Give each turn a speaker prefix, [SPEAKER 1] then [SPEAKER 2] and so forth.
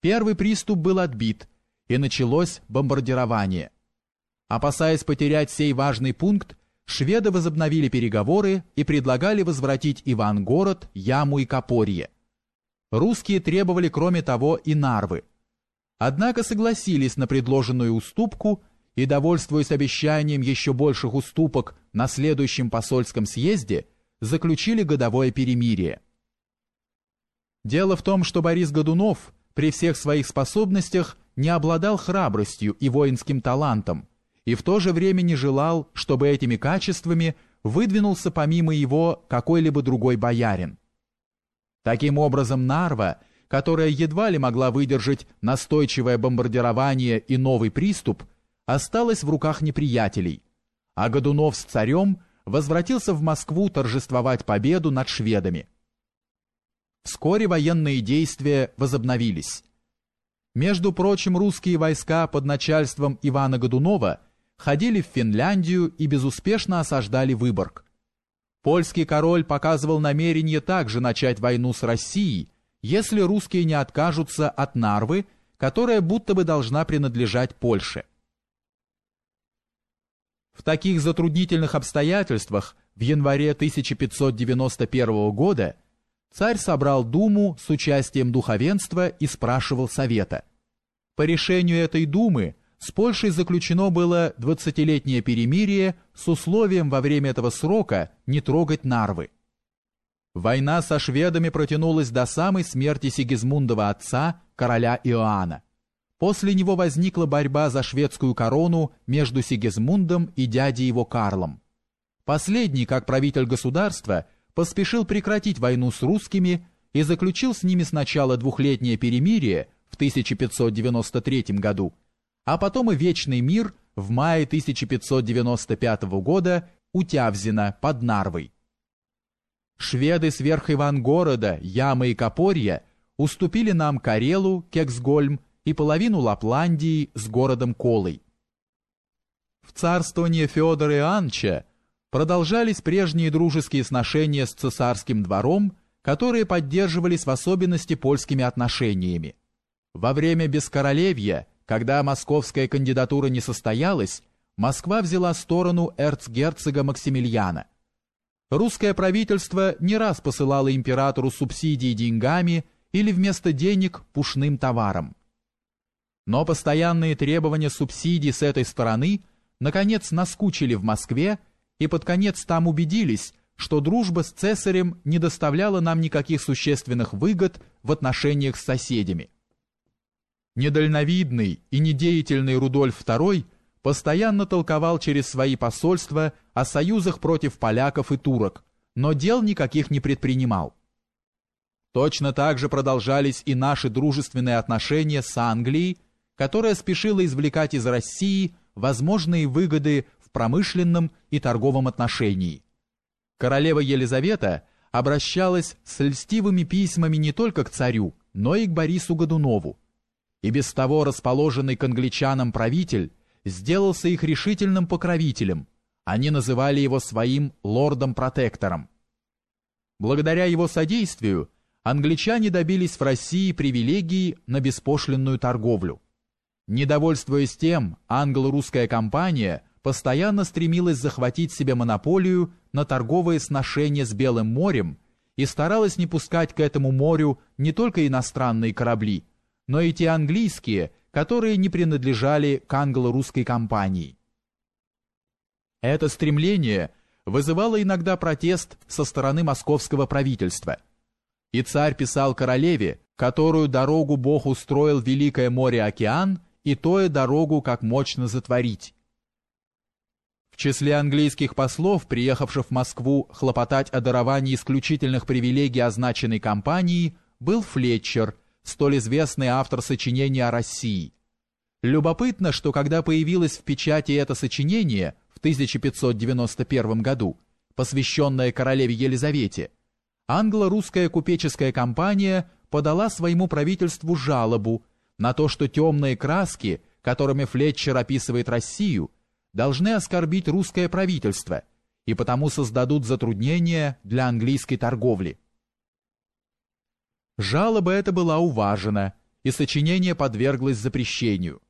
[SPEAKER 1] Первый приступ был отбит, и началось бомбардирование. Опасаясь потерять сей важный пункт, шведы возобновили переговоры и предлагали возвратить Ивангород, Яму и Копорье. Русские требовали, кроме того, и Нарвы. Однако согласились на предложенную уступку и, довольствуясь обещанием еще больших уступок на следующем посольском съезде, заключили годовое перемирие. Дело в том, что Борис Годунов при всех своих способностях не обладал храбростью и воинским талантом, и в то же время не желал, чтобы этими качествами выдвинулся помимо его какой-либо другой боярин. Таким образом, Нарва, которая едва ли могла выдержать настойчивое бомбардирование и новый приступ, осталась в руках неприятелей, а Годунов с царем возвратился в Москву торжествовать победу над шведами. Вскоре военные действия возобновились. Между прочим, русские войска под начальством Ивана Годунова ходили в Финляндию и безуспешно осаждали Выборг. Польский король показывал намерение также начать войну с Россией, если русские не откажутся от Нарвы, которая будто бы должна принадлежать Польше. В таких затруднительных обстоятельствах в январе 1591 года Царь собрал думу с участием духовенства и спрашивал совета. По решению этой думы с Польшей заключено было двадцатилетнее перемирие с условием во время этого срока не трогать Нарвы. Война со шведами протянулась до самой смерти Сигизмундова отца, короля Иоанна. После него возникла борьба за шведскую корону между Сигизмундом и дядей его Карлом. Последний, как правитель государства, поспешил прекратить войну с русскими и заключил с ними сначала двухлетнее перемирие в 1593 году, а потом и вечный мир в мае 1595 года у Тявзина под Нарвой. Шведы сверх Ивангорода, Ямы и Копорья уступили нам Карелу, Кексгольм и половину Лапландии с городом Колой. В царствование Феодора Иоанча продолжались прежние дружеские сношения с цесарским двором, которые поддерживались в особенности польскими отношениями. Во время Бескоролевья, когда московская кандидатура не состоялась, Москва взяла сторону эрцгерцога Максимилиана. Русское правительство не раз посылало императору субсидии деньгами или вместо денег пушным товаром. Но постоянные требования субсидий с этой стороны наконец наскучили в Москве и под конец там убедились, что дружба с цесарем не доставляла нам никаких существенных выгод в отношениях с соседями. Недальновидный и недеятельный Рудольф II постоянно толковал через свои посольства о союзах против поляков и турок, но дел никаких не предпринимал. Точно так же продолжались и наши дружественные отношения с Англией, которая спешила извлекать из России возможные выгоды промышленном и торговом отношении. Королева Елизавета обращалась с льстивыми письмами не только к царю, но и к Борису Годунову. И без того расположенный к англичанам правитель сделался их решительным покровителем. Они называли его своим лордом-протектором. Благодаря его содействию англичане добились в России привилегии на беспошлинную торговлю. Недовольствуясь тем, англо-русская компания постоянно стремилась захватить себе монополию на торговые сношения с Белым морем и старалась не пускать к этому морю не только иностранные корабли, но и те английские, которые не принадлежали к англо-русской компании. Это стремление вызывало иногда протест со стороны московского правительства. И царь писал королеве, которую дорогу Бог устроил Великое море-океан, и тое дорогу как мощно затворить. Числе английских послов, приехавших в Москву хлопотать о даровании исключительных привилегий означенной компании, был Флетчер, столь известный автор сочинения о России. Любопытно, что когда появилось в печати это сочинение в 1591 году, посвященное королеве Елизавете, англо-русская купеческая компания подала своему правительству жалобу на то, что темные краски, которыми Флетчер описывает Россию, должны оскорбить русское правительство и потому создадут затруднения для английской торговли. Жалоба эта была уважена, и сочинение подверглось запрещению.